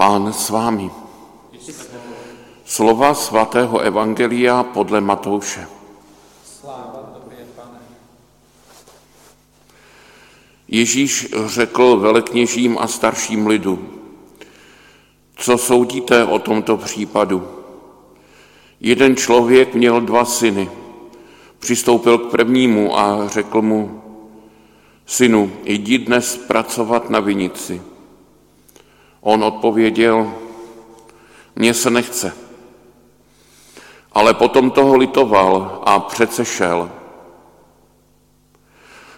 Pán s vámi. Slova svatého Evangelia podle Matouše. Ježíš řekl velekněžím a starším lidu, co soudíte o tomto případu? Jeden člověk měl dva syny. Přistoupil k prvnímu a řekl mu, synu, jdi dnes pracovat na vinici. On odpověděl, mně se nechce. Ale potom toho litoval a přece šel.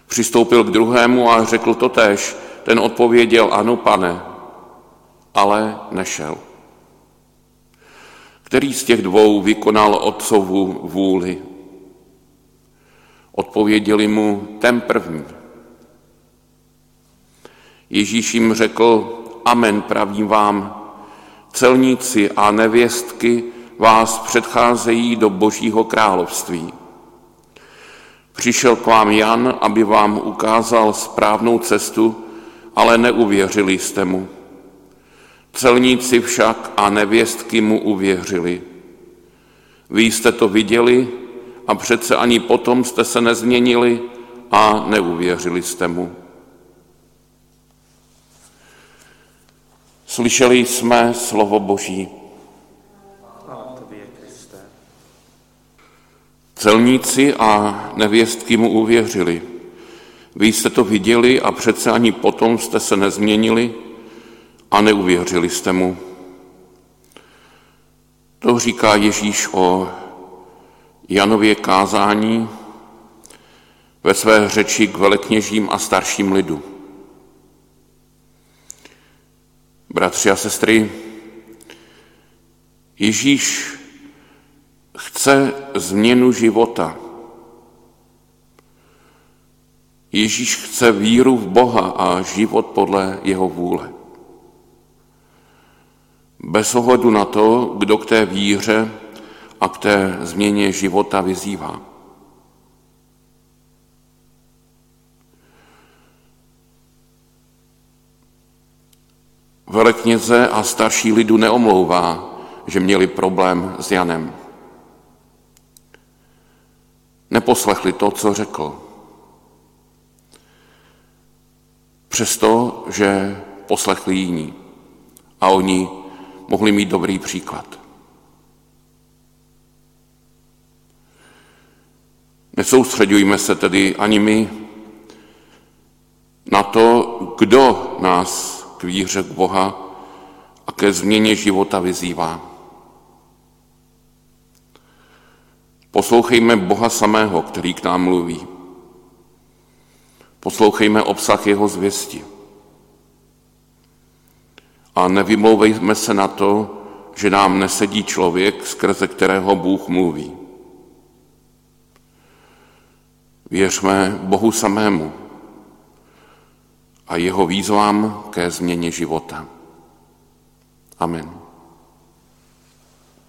Přistoupil k druhému a řekl to tež. Ten odpověděl, ano, pane, ale nešel. Který z těch dvou vykonal otcovu vůli? Odpověděli mu ten první. Ježíš jim řekl, amen pravím vám, celníci a nevěstky vás předcházejí do božího království. Přišel k vám Jan, aby vám ukázal správnou cestu, ale neuvěřili jste mu. Celníci však a nevěstky mu uvěřili. Vy jste to viděli a přece ani potom jste se nezměnili a neuvěřili jste mu. Slyšeli jsme slovo Boží. Celníci a nevěstky mu uvěřili. Vy jste to viděli a přece ani potom jste se nezměnili a neuvěřili jste mu. To říká Ježíš o Janově kázání ve své řeči k velekněžím a starším lidu. Bratři a sestry, Ježíš chce změnu života. Ježíš chce víru v Boha a život podle jeho vůle. Bez ohledu na to, kdo k té víře a k té změně života vyzývá. Velekněze a starší lidu neomlouvá, že měli problém s Janem. Neposlechli to, co řekl. Přesto, že poslechli jiní a oni mohli mít dobrý příklad. Nesoustředujme se tedy ani my na to, kdo nás víře k Boha a ke změně života vyzývá. Poslouchejme Boha samého, který k nám mluví. Poslouchejme obsah jeho zvěsti. A nevymlouvejme se na to, že nám nesedí člověk, skrze kterého Bůh mluví. Věřme Bohu samému, a jeho výzvám ke změně života. Amen.